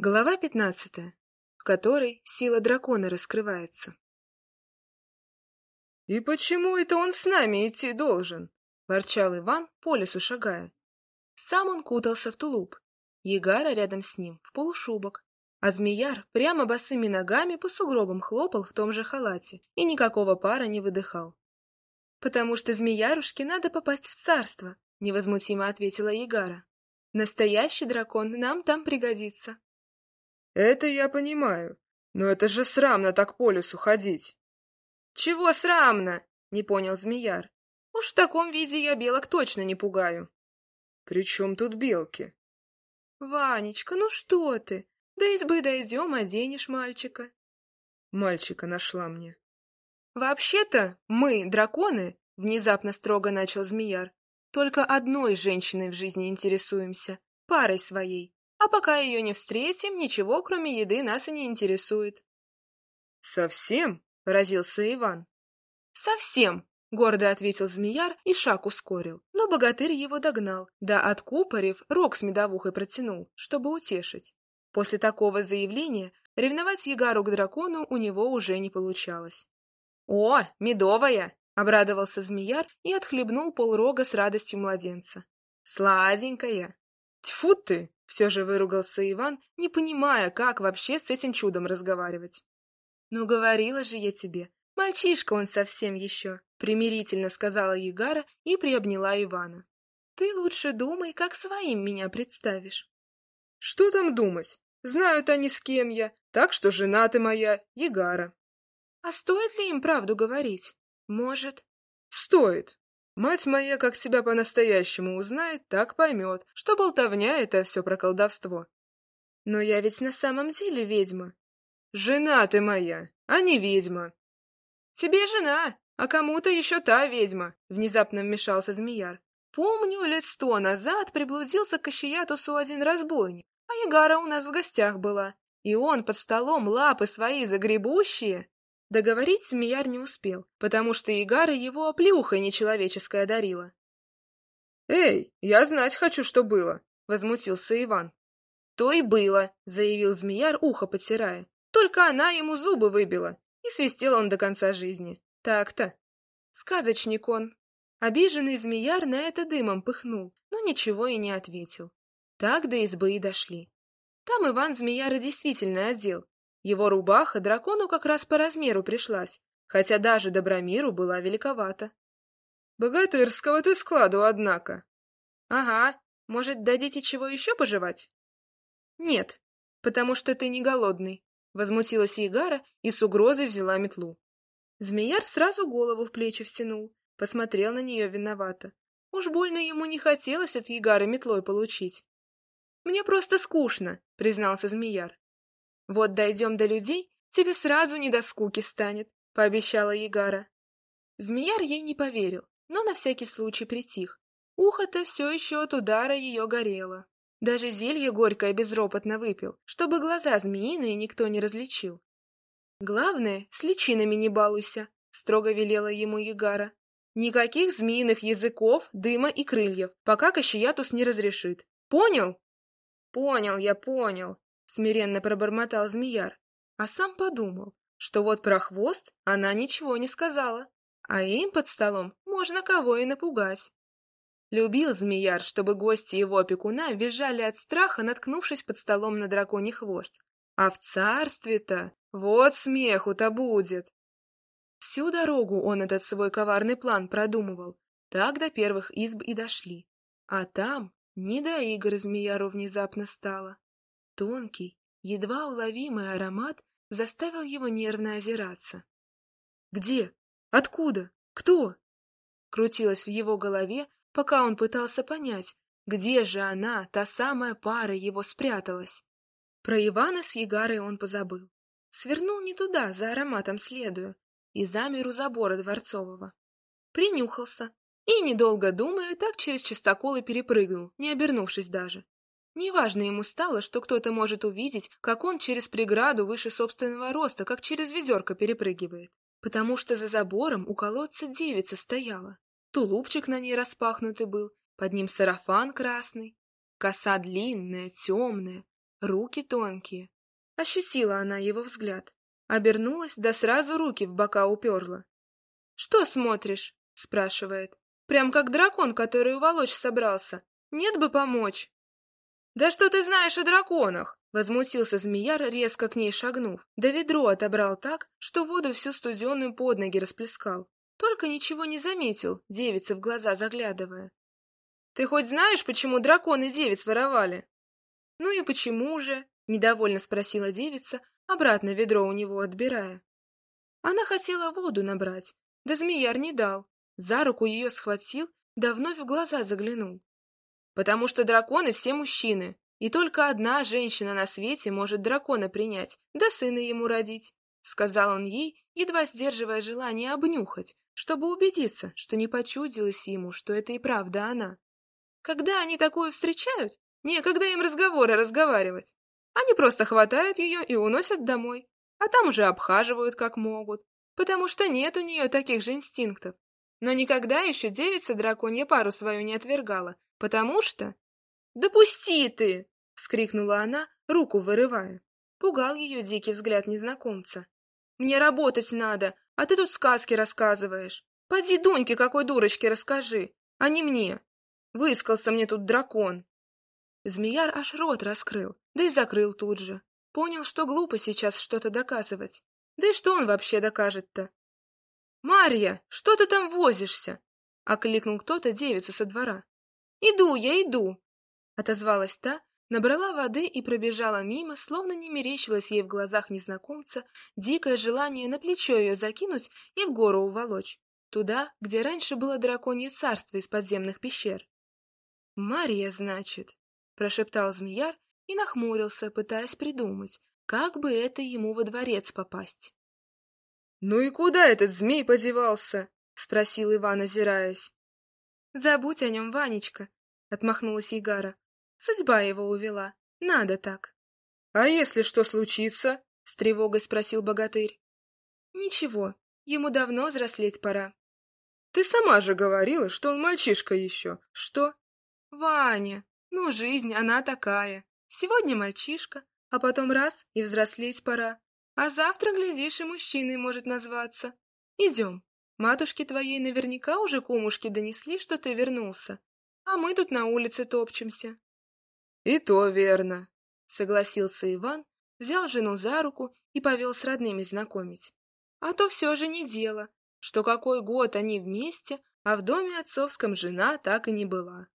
Глава пятнадцатая, в которой сила дракона раскрывается. «И почему это он с нами идти должен?» — ворчал Иван, по лесу шагая. Сам он кутался в тулуп, Егара рядом с ним, в полушубок, а змеяр прямо босыми ногами по сугробам хлопал в том же халате и никакого пара не выдыхал. «Потому что змеярушке надо попасть в царство», — невозмутимо ответила Егара. «Настоящий дракон нам там пригодится». Это я понимаю, но это же срамно так по лесу ходить. Чего срамно? Не понял Змеяр. Уж в таком виде я белок точно не пугаю. При чем тут белки? Ванечка, ну что ты? До избы дойдем, оденешь мальчика. Мальчика нашла мне. Вообще-то мы, драконы, внезапно строго начал Змеяр, только одной женщиной в жизни интересуемся, парой своей. А пока ее не встретим, ничего, кроме еды, нас и не интересует. — Совсем? — поразился Иван. — Совсем, — гордо ответил змеяр и шаг ускорил. Но богатырь его догнал, да откупорив, рог с медовухой протянул, чтобы утешить. После такого заявления ревновать Ягару к дракону у него уже не получалось. — О, медовая! — обрадовался змеяр и отхлебнул полрога с радостью младенца. — Сладенькая! — Тьфу ты! Все же выругался Иван, не понимая, как вообще с этим чудом разговаривать. «Ну, говорила же я тебе, мальчишка он совсем еще», — примирительно сказала Егара и приобняла Ивана. «Ты лучше думай, как своим меня представишь». «Что там думать? Знают они, с кем я, так что жена ты моя, Егара». «А стоит ли им правду говорить? Может?» «Стоит. Мать моя, как тебя по-настоящему узнает, так поймет, что болтовня — это все про колдовство. Но я ведь на самом деле ведьма. Жена ты моя, а не ведьма. Тебе жена, а кому-то еще та ведьма, — внезапно вмешался змеяр. Помню, лет сто назад приблудился к Кащеятусу один разбойник, а Ягара у нас в гостях была, и он под столом лапы свои загребущие Договорить змеяр не успел, потому что Игара его оплеухой нечеловеческой одарила. «Эй, я знать хочу, что было!» — возмутился Иван. «То и было», — заявил змеяр, ухо потирая. «Только она ему зубы выбила, и свистел он до конца жизни. Так-то». Сказочник он. Обиженный змеяр на это дымом пыхнул, но ничего и не ответил. Так до избы и дошли. Там Иван змеяра действительно одел, его рубаха дракону как раз по размеру пришлась, хотя даже Добромиру была великовата. «Богатырского ты складу, однако!» «Ага, может, дадите чего еще пожевать?» «Нет, потому что ты не голодный», — возмутилась Егара и с угрозой взяла метлу. Змеяр сразу голову в плечи втянул, посмотрел на нее виновато. Уж больно ему не хотелось от Егары метлой получить. «Мне просто скучно», — признался Змеяр. «Вот дойдем до людей, тебе сразу не до скуки станет», — пообещала Егара. Змеяр ей не поверил, но на всякий случай притих. Ухо-то все еще от удара ее горело. Даже зелье горькое безропотно выпил, чтобы глаза змеиные никто не различил. «Главное, с личинами не балуйся», — строго велела ему Егара. «Никаких змеиных языков, дыма и крыльев, пока Кащеятус не разрешит. Понял?» «Понял я, понял», смиренно пробормотал змеяр, а сам подумал, что вот про хвост она ничего не сказала, а им под столом можно кого и напугать. Любил змеяр, чтобы гости его опекуна визжали от страха, наткнувшись под столом на драконий хвост. А в царстве-то вот смеху-то будет. Всю дорогу он этот свой коварный план продумывал. Так до первых изб и дошли. А там не до игр змеяру внезапно стало. Тонкий, едва уловимый аромат заставил его нервно озираться. «Где? Откуда? Кто?» Крутилось в его голове, пока он пытался понять, где же она, та самая пара, его спряталась. Про Ивана с Егарой он позабыл. Свернул не туда, за ароматом следуя, и замер у забора Дворцового. Принюхался и, недолго думая, так через чистокол и перепрыгнул, не обернувшись даже. Неважно ему стало, что кто-то может увидеть, как он через преграду выше собственного роста, как через ведерко перепрыгивает. Потому что за забором у колодца девица стояла. Тулупчик на ней распахнутый был, под ним сарафан красный. Коса длинная, темная, руки тонкие. Ощутила она его взгляд. Обернулась, да сразу руки в бока уперла. «Что смотришь?» — спрашивает. «Прям как дракон, который уволочь собрался. Нет бы помочь». «Да что ты знаешь о драконах?» — возмутился змеяр, резко к ней шагнув. Да ведро отобрал так, что воду всю студеную под ноги расплескал. Только ничего не заметил, девица в глаза заглядывая. «Ты хоть знаешь, почему драконы девиц воровали?» «Ну и почему же?» — недовольно спросила девица, обратно ведро у него отбирая. Она хотела воду набрать, да змеяр не дал. За руку ее схватил, да вновь в глаза заглянул. «Потому что драконы все мужчины, и только одна женщина на свете может дракона принять, да сына ему родить», — сказал он ей, едва сдерживая желание обнюхать, чтобы убедиться, что не почудилось ему, что это и правда она. Когда они такую встречают, некогда им разговоры разговаривать. Они просто хватают ее и уносят домой, а там уже обхаживают как могут, потому что нет у нее таких же инстинктов. Но никогда еще девица драконья пару свою не отвергала, потому что... «Да пусти ты!» — вскрикнула она, руку вырывая. Пугал ее дикий взгляд незнакомца. «Мне работать надо, а ты тут сказки рассказываешь. Поди Дуньке какой дурочке расскажи, а не мне. Выискался мне тут дракон. Змеяр аж рот раскрыл, да и закрыл тут же. Понял, что глупо сейчас что-то доказывать. Да и что он вообще докажет-то? «Марья, что ты там возишься?» — окликнул кто-то девицу со двора. «Иду, я иду!» — отозвалась та, набрала воды и пробежала мимо, словно не мерещилось ей в глазах незнакомца дикое желание на плечо ее закинуть и в гору уволочь, туда, где раньше было драконье царство из подземных пещер. «Мария, значит», — прошептал змеяр и нахмурился, пытаясь придумать, как бы это ему во дворец попасть. «Ну и куда этот змей подевался?» — спросил Иван, озираясь. «Забудь о нем, Ванечка», — отмахнулась Игара. Судьба его увела. Надо так. — А если что случится? — с тревогой спросил богатырь. — Ничего, ему давно взрослеть пора. — Ты сама же говорила, что он мальчишка еще. Что? — Ваня, ну жизнь, она такая. Сегодня мальчишка, а потом раз — и взрослеть пора. А завтра, глядишь, и мужчиной может назваться. Идем. Матушке твоей наверняка уже кумушки донесли, что ты вернулся. А мы тут на улице топчемся. «И то верно», — согласился Иван, взял жену за руку и повел с родными знакомить. А то все же не дело, что какой год они вместе, а в доме отцовском жена так и не была.